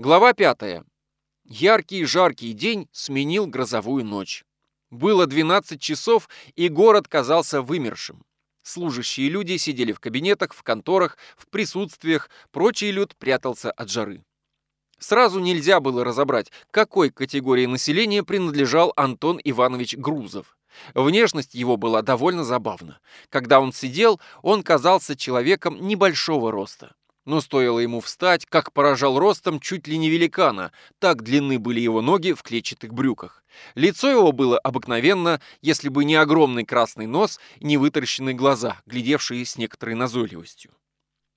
Глава пятая. Яркий жаркий день сменил грозовую ночь. Было 12 часов, и город казался вымершим. Служащие люди сидели в кабинетах, в конторах, в присутствиях, прочий люд прятался от жары. Сразу нельзя было разобрать, какой категории населения принадлежал Антон Иванович Грузов. Внешность его была довольно забавна. Когда он сидел, он казался человеком небольшого роста. Но стоило ему встать, как поражал ростом чуть ли не великана, так длинны были его ноги в клетчатых брюках. Лицо его было обыкновенно, если бы не огромный красный нос и не вытаращенные глаза, глядевшие с некоторой назойливостью.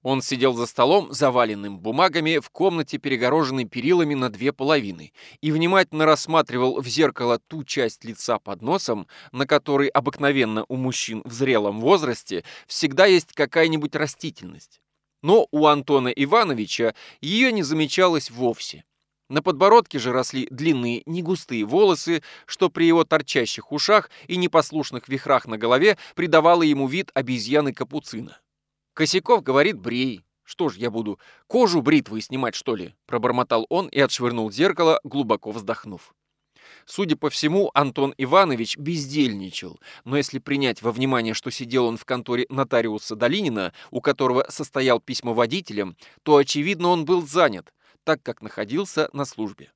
Он сидел за столом, заваленным бумагами, в комнате, перегороженной перилами на две половины, и внимательно рассматривал в зеркало ту часть лица под носом, на которой обыкновенно у мужчин в зрелом возрасте всегда есть какая-нибудь растительность. Но у Антона Ивановича ее не замечалось вовсе. На подбородке же росли длинные, негустые волосы, что при его торчащих ушах и непослушных вихрах на голове придавало ему вид обезьяны-капуцина. Косяков говорит брей. Что ж я буду, кожу бритвой снимать, что ли? Пробормотал он и отшвырнул зеркало, глубоко вздохнув. Судя по всему, Антон Иванович бездельничал, но если принять во внимание, что сидел он в конторе нотариуса Долинина, у которого состоял письмоводителем, то, очевидно, он был занят, так как находился на службе.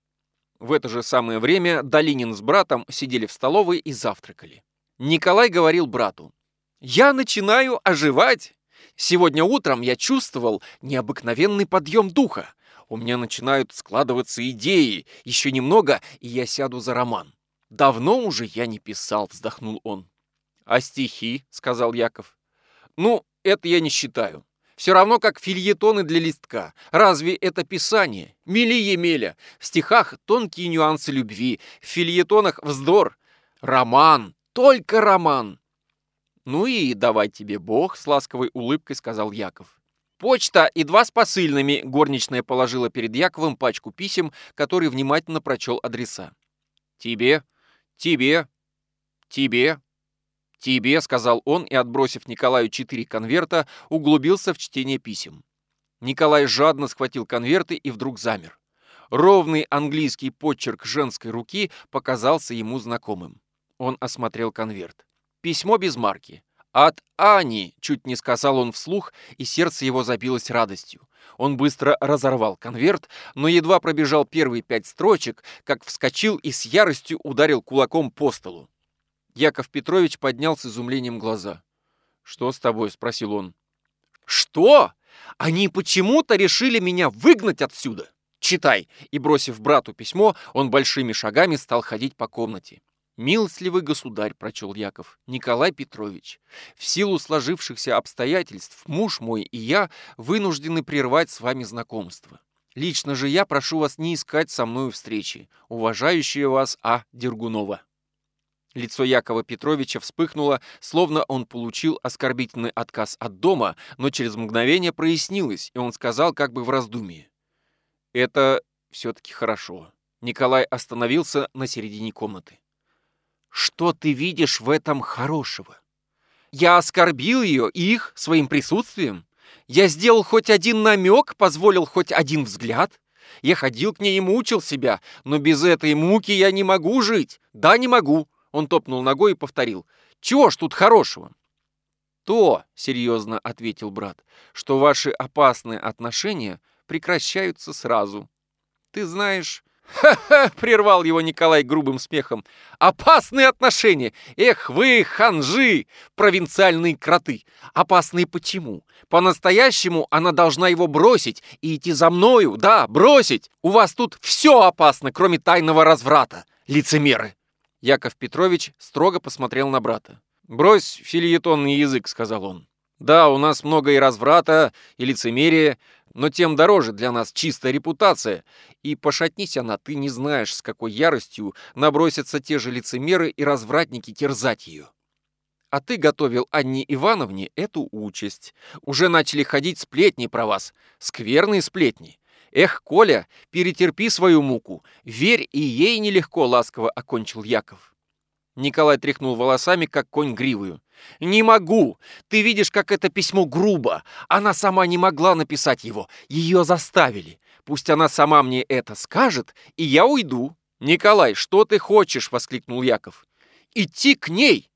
В это же самое время Долинин с братом сидели в столовой и завтракали. Николай говорил брату, «Я начинаю оживать. Сегодня утром я чувствовал необыкновенный подъем духа. У меня начинают складываться идеи. Еще немного, и я сяду за роман. Давно уже я не писал, вздохнул он. А стихи, сказал Яков. Ну, это я не считаю. Все равно как фильетоны для листка. Разве это писание? Мели Емеля. В стихах тонкие нюансы любви, в фильетонах вздор. Роман, только роман. «Ну и давай тебе Бог», — с ласковой улыбкой сказал Яков. «Почта и два с посыльными», — горничная положила перед Яковом пачку писем, который внимательно прочел адреса. «Тебе, тебе, тебе, тебе», — сказал он и, отбросив Николаю четыре конверта, углубился в чтение писем. Николай жадно схватил конверты и вдруг замер. Ровный английский почерк женской руки показался ему знакомым. Он осмотрел конверт. Письмо без марки. «От Ани!» — чуть не сказал он вслух, и сердце его забилось радостью. Он быстро разорвал конверт, но едва пробежал первые пять строчек, как вскочил и с яростью ударил кулаком по столу. Яков Петрович поднял с изумлением глаза. «Что с тобой?» — спросил он. «Что? Они почему-то решили меня выгнать отсюда? Читай!» И, бросив брату письмо, он большими шагами стал ходить по комнате. «Милостливый государь», — прочел Яков, — «Николай Петрович, в силу сложившихся обстоятельств муж мой и я вынуждены прервать с вами знакомство. Лично же я прошу вас не искать со мною встречи, уважающая вас А. Дергунова». Лицо Якова Петровича вспыхнуло, словно он получил оскорбительный отказ от дома, но через мгновение прояснилось, и он сказал как бы в раздумье. «Это все-таки хорошо». Николай остановился на середине комнаты. Что ты видишь в этом хорошего? Я оскорбил ее и их своим присутствием. Я сделал хоть один намек, позволил хоть один взгляд. Я ходил к ней и мучил себя, но без этой муки я не могу жить. Да, не могу. Он топнул ногой и повторил. Чего ж тут хорошего? То, серьезно ответил брат, что ваши опасные отношения прекращаются сразу. Ты знаешь, «Ха-ха!» — прервал его Николай грубым смехом. «Опасные отношения! Эх вы, ханжи, провинциальные кроты! Опасные почему? По-настоящему она должна его бросить и идти за мною, да, бросить! У вас тут все опасно, кроме тайного разврата, лицемеры!» Яков Петрович строго посмотрел на брата. «Брось фильетонный язык», — сказал он. «Да, у нас много и разврата, и лицемерия, но тем дороже для нас чистая репутация. И пошатнись она, ты не знаешь, с какой яростью набросятся те же лицемеры и развратники терзать ее. А ты готовил Анне Ивановне эту участь. Уже начали ходить сплетни про вас. Скверные сплетни. Эх, Коля, перетерпи свою муку. Верь, и ей нелегко, ласково окончил Яков. Николай тряхнул волосами, как конь гривую. «Не могу! Ты видишь, как это письмо грубо! Она сама не могла написать его. Ее заставили. Пусть она сама мне это скажет, и я уйду. Николай, что ты хочешь? воскликнул Яков. Идти к ней.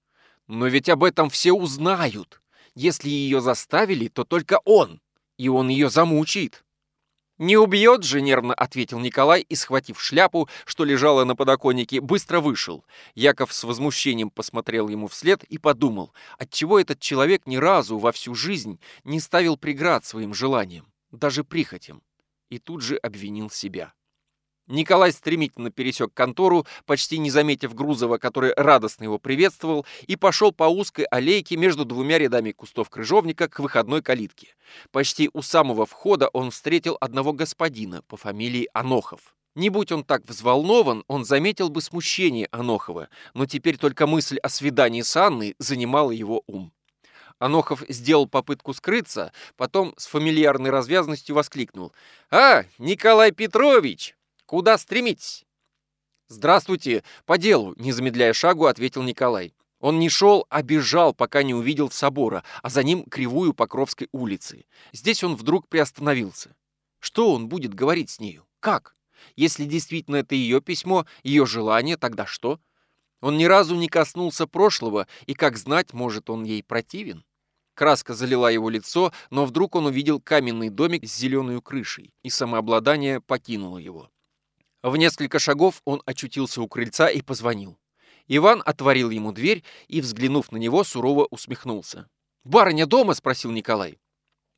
Но ведь об этом все узнают. Если ее заставили, то только он, и он ее замучает. «Не убьет же», — нервно ответил Николай и, схватив шляпу, что лежала на подоконнике, быстро вышел. Яков с возмущением посмотрел ему вслед и подумал, отчего этот человек ни разу во всю жизнь не ставил преград своим желаниям, даже прихотям, и тут же обвинил себя. Николай стремительно пересек контору, почти не заметив Грузова, который радостно его приветствовал, и пошел по узкой аллейке между двумя рядами кустов крыжовника к выходной калитке. Почти у самого входа он встретил одного господина по фамилии Анохов. Не будь он так взволнован, он заметил бы смущение Анохова, но теперь только мысль о свидании с Анной занимала его ум. Анохов сделал попытку скрыться, потом с фамильярной развязностью воскликнул. «А, Николай Петрович, Куда стремитесь?» «Здравствуйте, по делу», — не замедляя шагу, ответил Николай. Он не шел, а бежал, пока не увидел собора, а за ним кривую Покровской улицы. Здесь он вдруг приостановился. Что он будет говорить с нею? Как? Если действительно это ее письмо, ее желание, тогда что? Он ни разу не коснулся прошлого, и, как знать, может, он ей противен? Краска залила его лицо, но вдруг он увидел каменный домик с зеленой крышей, и самообладание покинуло его. В несколько шагов он очутился у крыльца и позвонил. Иван отворил ему дверь и, взглянув на него, сурово усмехнулся. «Барыня дома?» — спросил Николай.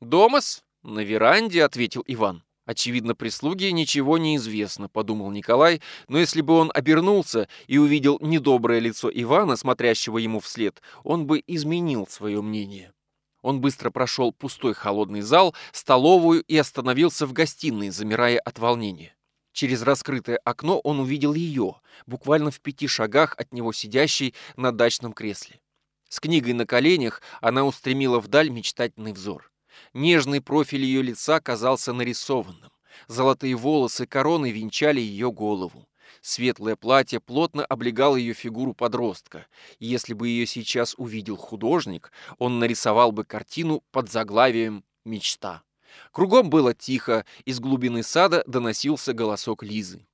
«Дома-с? На веранде», — ответил Иван. «Очевидно, прислуге ничего не известно», — подумал Николай, но если бы он обернулся и увидел недоброе лицо Ивана, смотрящего ему вслед, он бы изменил свое мнение. Он быстро прошел пустой холодный зал, столовую и остановился в гостиной, замирая от волнения. Через раскрытое окно он увидел ее, буквально в пяти шагах от него сидящей на дачном кресле. С книгой на коленях она устремила вдаль мечтательный взор. Нежный профиль ее лица казался нарисованным. Золотые волосы короны венчали ее голову. Светлое платье плотно облегало ее фигуру подростка, если бы ее сейчас увидел художник, он нарисовал бы картину под заглавием «Мечта». Кругом было тихо, из глубины сада доносился голосок Лизы.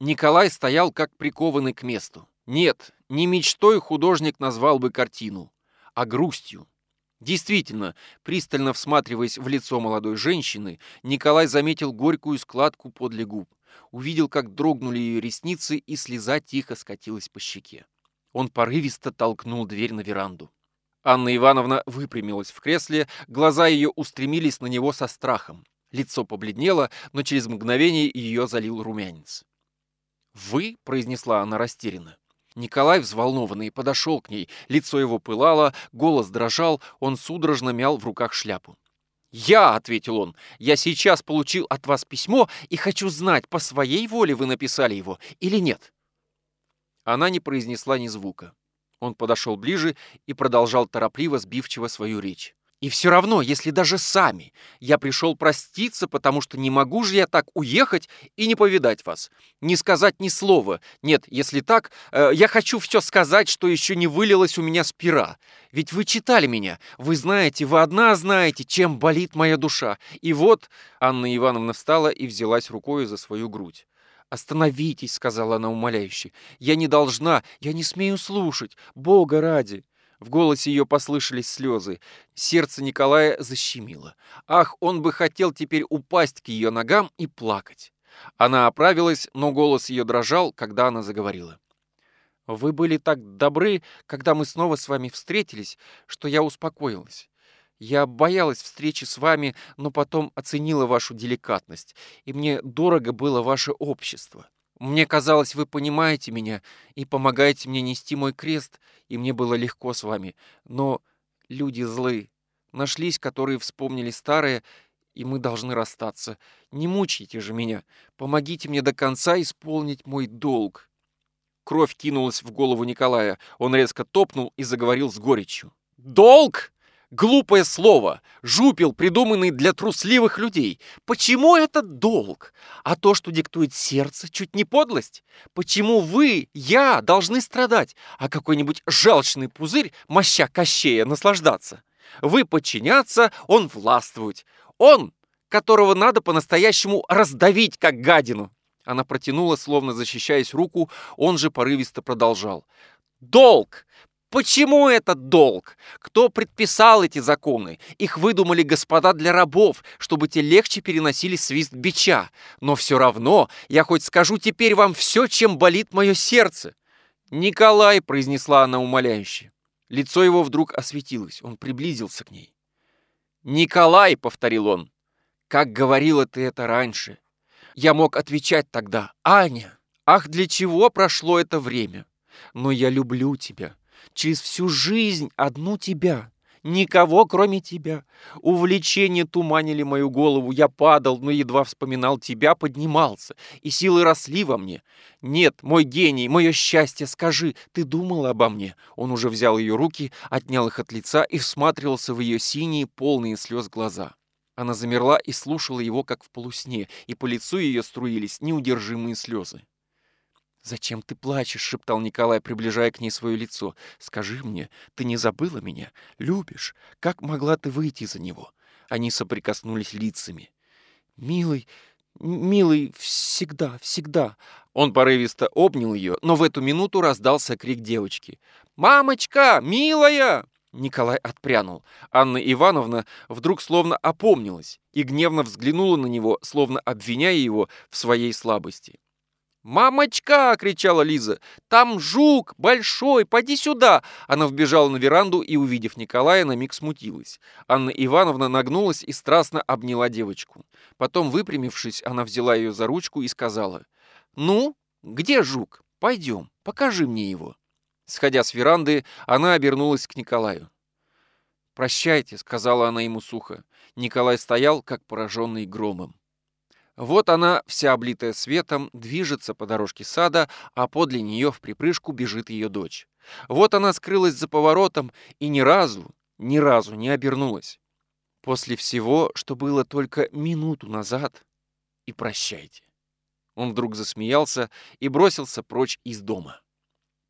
Николай стоял как прикованный к месту. Нет, не мечтой художник назвал бы картину, а грустью. Действительно, пристально всматриваясь в лицо молодой женщины, Николай заметил горькую складку подле губ, увидел, как дрогнули ее ресницы, и слеза тихо скатилась по щеке. Он порывисто толкнул дверь на веранду. Анна Ивановна выпрямилась в кресле, глаза ее устремились на него со страхом. Лицо побледнело, но через мгновение ее залил румянец. «Вы?» — произнесла она растерянно. Николай, взволнованный, подошел к ней. Лицо его пылало, голос дрожал, он судорожно мял в руках шляпу. «Я», — ответил он, — «я сейчас получил от вас письмо и хочу знать, по своей воле вы написали его или нет». Она не произнесла ни звука. Он подошел ближе и продолжал торопливо, сбивчиво свою речь. И все равно, если даже сами, я пришел проститься, потому что не могу же я так уехать и не повидать вас, не сказать ни слова. Нет, если так, э, я хочу все сказать, что еще не вылилось у меня с пера. Ведь вы читали меня, вы знаете, вы одна знаете, чем болит моя душа. И вот Анна Ивановна встала и взялась рукой за свою грудь. «Остановитесь», — сказала она умоляюще. «Я не должна, я не смею слушать. Бога ради!» В голосе ее послышались слезы. Сердце Николая защемило. Ах, он бы хотел теперь упасть к ее ногам и плакать. Она оправилась, но голос ее дрожал, когда она заговорила. «Вы были так добры, когда мы снова с вами встретились, что я успокоилась. Я боялась встречи с вами, но потом оценила вашу деликатность, и мне дорого было ваше общество. Мне казалось, вы понимаете меня и помогаете мне нести мой крест, и мне было легко с вами. Но люди злы. Нашлись, которые вспомнили старое, и мы должны расстаться. Не мучайте же меня. Помогите мне до конца исполнить мой долг». Кровь кинулась в голову Николая. Он резко топнул и заговорил с горечью. «Долг!» Глупое слово, жупел, придуманный для трусливых людей. Почему это долг? А то, что диктует сердце, чуть не подлость? Почему вы, я, должны страдать, а какой-нибудь жалчный пузырь, моща Кощея, наслаждаться? Вы подчиняться, он властвовать. Он которого надо по-настоящему раздавить, как гадину. Она протянула, словно защищаясь руку, он же порывисто продолжал. «Долг! Почему этот долг? Кто предписал эти законы? Их выдумали господа для рабов, чтобы те легче переносили свист бича. Но все равно я хоть скажу теперь вам все, чем болит мое сердце. «Николай!» — произнесла она умоляюще. Лицо его вдруг осветилось, он приблизился к ней. «Николай!» — повторил он. «Как говорила ты это раньше!» Я мог отвечать тогда. «Аня! Ах, для чего прошло это время? Но я люблю тебя через всю жизнь одну тебя. Никого, кроме тебя. Увлечения туманили мою голову. Я падал, но едва вспоминал тебя, поднимался. И силы росли во мне. Нет, мой гений, мое счастье, скажи, ты думала обо мне? Он уже взял ее руки, отнял их от лица и всматривался в ее синие, полные слез глаза. Она замерла и слушала его, как в полусне, и по лицу ее струились неудержимые слезы. «Зачем ты плачешь?» — шептал Николай, приближая к ней свое лицо. «Скажи мне, ты не забыла меня? Любишь? Как могла ты выйти за него?» Они соприкоснулись лицами. «Милый, милый, всегда, всегда!» Он порывисто обнял ее, но в эту минуту раздался крик девочки. «Мамочка, милая!» Николай отпрянул. Анна Ивановна вдруг словно опомнилась и гневно взглянула на него, словно обвиняя его в своей слабости. «Мамочка!» — кричала Лиза. «Там жук! Большой! Поди сюда!» Она вбежала на веранду и, увидев Николая, на миг смутилась. Анна Ивановна нагнулась и страстно обняла девочку. Потом, выпрямившись, она взяла ее за ручку и сказала. «Ну, где жук? Пойдем, покажи мне его». Сходя с веранды, она обернулась к Николаю. «Прощайте», — сказала она ему сухо. Николай стоял, как пораженный громом. Вот она, вся облитая светом, движется по дорожке сада, а подле нее в припрыжку бежит ее дочь. Вот она скрылась за поворотом и ни разу, ни разу не обернулась. После всего, что было только минуту назад, и прощайте. Он вдруг засмеялся и бросился прочь из дома.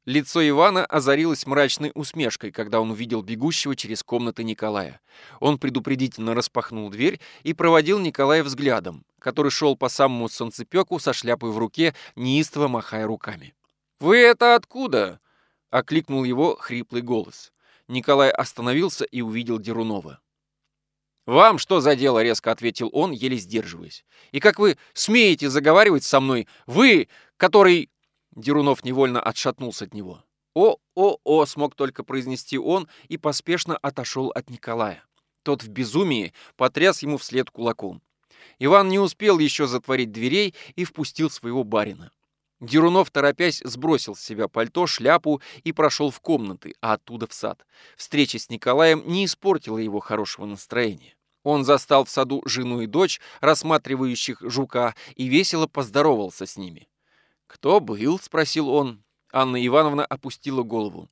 Лицо Ивана озарилось мрачной усмешкой, когда он увидел бегущего через комнаты Николая. Он предупредительно распахнул дверь и проводил Николая взглядом, который шел по самому солнцепеку со шляпой в руке, неистово махая руками. «Вы это откуда?» — окликнул его хриплый голос. Николай остановился и увидел Дерунова. «Вам что за дело?» — резко ответил он, еле сдерживаясь. «И как вы смеете заговаривать со мной? Вы, который Дерунов невольно отшатнулся от него. «О-о-о!» — смог только произнести он и поспешно отошел от Николая. Тот в безумии потряс ему вслед кулаком. Иван не успел еще затворить дверей и впустил своего барина. Дерунов, торопясь, сбросил с себя пальто, шляпу и прошел в комнаты, а оттуда в сад. Встреча с Николаем не испортила его хорошего настроения. Он застал в саду жену и дочь, рассматривающих жука, и весело поздоровался с ними. «Кто был?» — спросил он. Анна Ивановна опустила голову.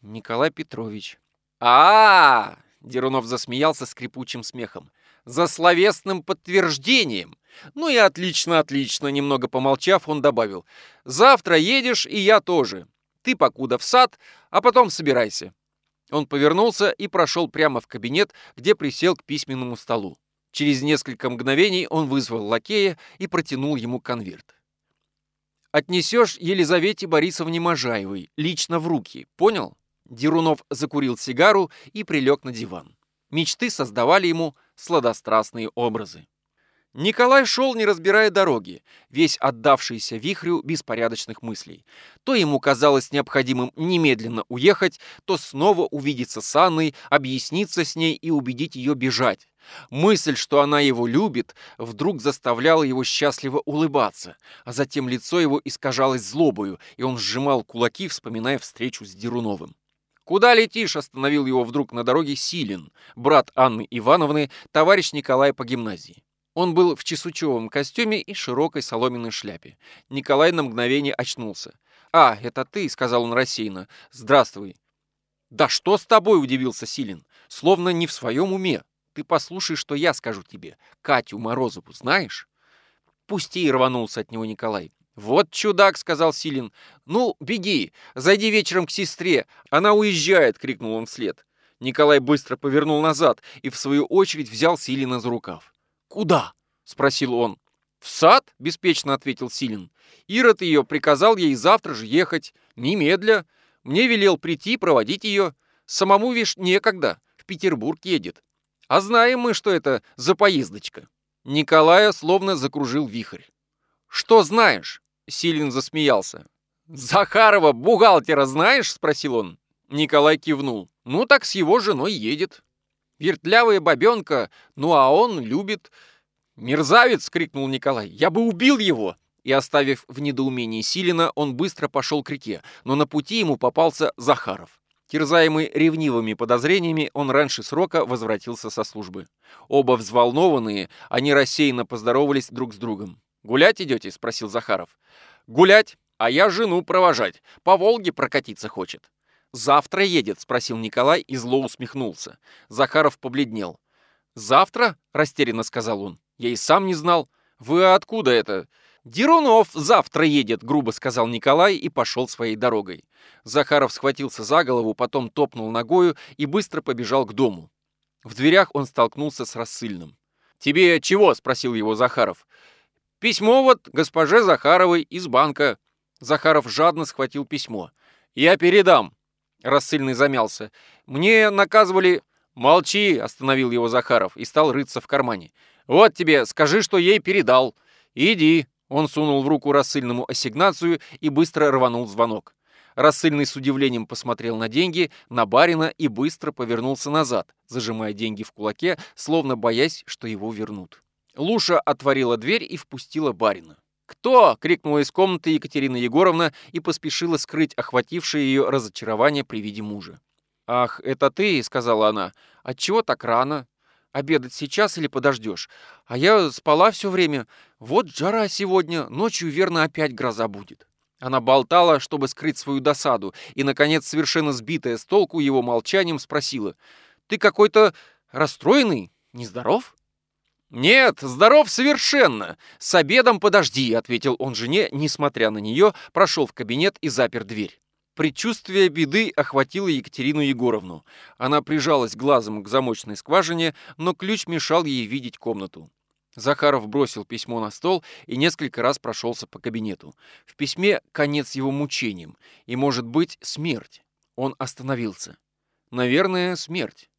«Николай Петрович». а, -а, -а Дерунов засмеялся скрипучим смехом. «За словесным подтверждением!» «Ну и отлично, отлично!» Немного помолчав, он добавил. «Завтра едешь, и я тоже. Ты покуда в сад, а потом собирайся». Он повернулся и прошел прямо в кабинет, где присел к письменному столу. Через несколько мгновений он вызвал лакея и протянул ему конверт. Отнесешь Елизавете Борисовне Можаевой, лично в руки, понял? Дерунов закурил сигару и прилег на диван. Мечты создавали ему сладострастные образы. Николай шел, не разбирая дороги, весь отдавшийся вихрю беспорядочных мыслей. То ему казалось необходимым немедленно уехать, то снова увидеться с Анной, объясниться с ней и убедить ее бежать. Мысль, что она его любит, вдруг заставляла его счастливо улыбаться, а затем лицо его искажалось злобою, и он сжимал кулаки, вспоминая встречу с Деруновым. «Куда летишь?» — остановил его вдруг на дороге Силин, брат Анны Ивановны, товарищ Николая по гимназии. Он был в чесучевом костюме и широкой соломенной шляпе. Николай на мгновение очнулся. «А, это ты», — сказал он рассеянно. «Здравствуй». «Да что с тобой?» — удивился Силин. «Словно не в своем уме. Ты послушай, что я скажу тебе. Катю Морозову знаешь?» «Пусти!» — рванулся от него Николай. «Вот чудак!» — сказал Силин. «Ну, беги! Зайди вечером к сестре! Она уезжает!» — крикнул он вслед. Николай быстро повернул назад и, в свою очередь, взял Силина за рукав. «Куда?» — спросил он. «В сад?» — беспечно ответил Силин. «Ирод ее приказал ей завтра же ехать. Немедля. Мне велел прийти проводить ее. Самому, вишь, некогда. В Петербург едет. А знаем мы, что это за поездочка». Николая словно закружил вихрь. «Что знаешь?» — Силин засмеялся. «Захарова, бухгалтера, знаешь?» — спросил он. Николай кивнул. «Ну так с его женой едет. Вертлявая бабенка, ну а он любит...» «Мерзавец!» — крикнул Николай. «Я бы убил его!» И оставив в недоумении Силина, он быстро пошел к реке, но на пути ему попался Захаров. Терзаемый ревнивыми подозрениями, он раньше срока возвратился со службы. Оба взволнованные, они рассеянно поздоровались друг с другом. «Гулять идете?» — спросил Захаров. «Гулять, а я жену провожать. По Волге прокатиться хочет». «Завтра едет?» — спросил Николай и зло усмехнулся. Захаров побледнел. «Завтра?» — растерянно сказал он. «Я и сам не знал. Вы откуда это?» «Дерунов завтра едет», — грубо сказал Николай и пошел своей дорогой. Захаров схватился за голову, потом топнул ногою и быстро побежал к дому. В дверях он столкнулся с рассыльным. «Тебе чего?» — спросил его Захаров. «Письмо вот госпоже Захаровой из банка». Захаров жадно схватил письмо. «Я передам». Рассыльный замялся. «Мне наказывали...» «Молчи!» — остановил его Захаров и стал рыться в кармане. «Вот тебе, скажи, что ей передал. Иди, он сунул в руку рассыльному ассигнацию и быстро рванул звонок. Рассыльный с удивлением посмотрел на деньги, на барина и быстро повернулся назад, зажимая деньги в кулаке, словно боясь, что его вернут. Луша отворила дверь и впустила барина. «Кто?» — крикнула из комнаты Екатерина Егоровна и поспешила скрыть охватившее ее разочарование при виде мужа. «Ах, это ты?» — сказала она. «Отчего так рано? Обедать сейчас или подождешь? А я спала все время. Вот жара сегодня, ночью, верно, опять гроза будет». Она болтала, чтобы скрыть свою досаду, и, наконец, совершенно сбитая с толку его молчанием, спросила. «Ты какой-то расстроенный? Нездоров?» «Нет, здоров совершенно. С обедом подожди», — ответил он жене, несмотря на нее, прошел в кабинет и запер дверь. Предчувствие беды охватило Екатерину Егоровну. Она прижалась глазом к замочной скважине, но ключ мешал ей видеть комнату. Захаров бросил письмо на стол и несколько раз прошелся по кабинету. В письме конец его мучениям и, может быть, смерть. Он остановился. Наверное, смерть.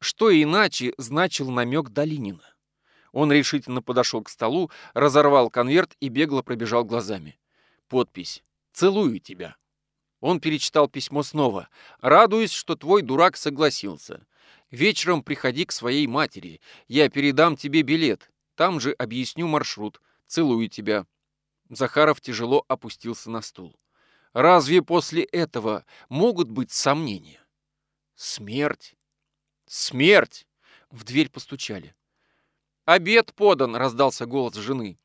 Что иначе значил намек Долинина? Он решительно подошел к столу, разорвал конверт и бегло пробежал глазами. Подпись «Целую тебя». Он перечитал письмо снова. «Радуюсь, что твой дурак согласился. Вечером приходи к своей матери. Я передам тебе билет. Там же объясню маршрут. Целую тебя». Захаров тяжело опустился на стул. «Разве после этого могут быть сомнения?» «Смерть! Смерть!» В дверь постучали. «Обед подан!» — раздался голос жены.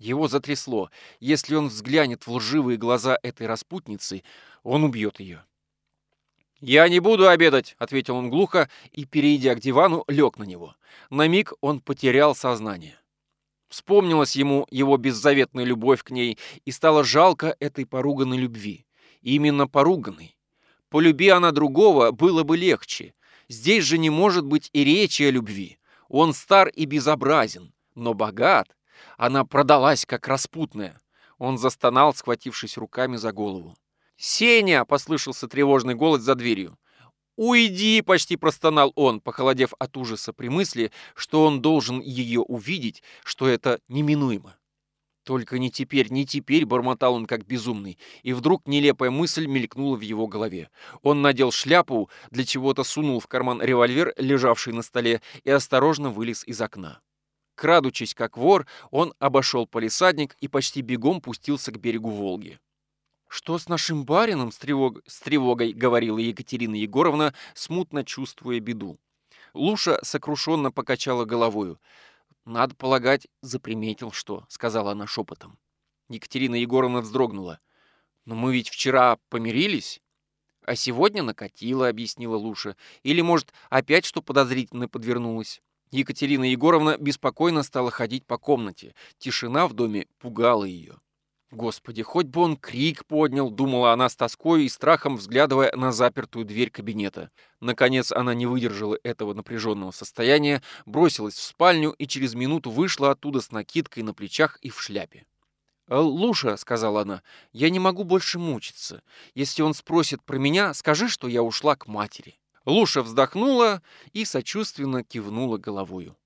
Его затрясло. Если он взглянет в лживые глаза этой распутницы, он убьет ее. «Я не буду обедать», — ответил он глухо и, перейдя к дивану, лег на него. На миг он потерял сознание. Вспомнилась ему его беззаветная любовь к ней, и стало жалко этой поруганной любви. именно поруганной. Полюби она другого, было бы легче. Здесь же не может быть и речи о любви. Он стар и безобразен, но богат. Она продалась, как распутная. Он застонал, схватившись руками за голову. «Сеня!» — послышался тревожный голос за дверью. «Уйди!» — почти простонал он, похолодев от ужаса при мысли, что он должен ее увидеть, что это неминуемо. «Только не теперь, не теперь!» — бормотал он как безумный, и вдруг нелепая мысль мелькнула в его голове. Он надел шляпу, для чего-то сунул в карман револьвер, лежавший на столе, и осторожно вылез из окна. Крадучись как вор, он обошел полисадник и почти бегом пустился к берегу Волги. «Что с нашим барином?» — с, тревог... с тревогой говорила Екатерина Егоровна, смутно чувствуя беду. Луша сокрушенно покачала головою. «Надо полагать, заприметил что», — сказала она шепотом. Екатерина Егоровна вздрогнула. «Но мы ведь вчера помирились?» «А сегодня накатила», — объяснила Луша. «Или, может, опять что подозрительное подвернулось?» Екатерина Егоровна беспокойно стала ходить по комнате. Тишина в доме пугала ее. Господи, хоть бы он крик поднял, думала она с тоской и страхом, взглядывая на запертую дверь кабинета. Наконец она не выдержала этого напряженного состояния, бросилась в спальню и через минуту вышла оттуда с накидкой на плечах и в шляпе. «Э, «Луша», — сказала она, — «я не могу больше мучиться. Если он спросит про меня, скажи, что я ушла к матери». Луша вздохнула и сочувственно кивнула головою.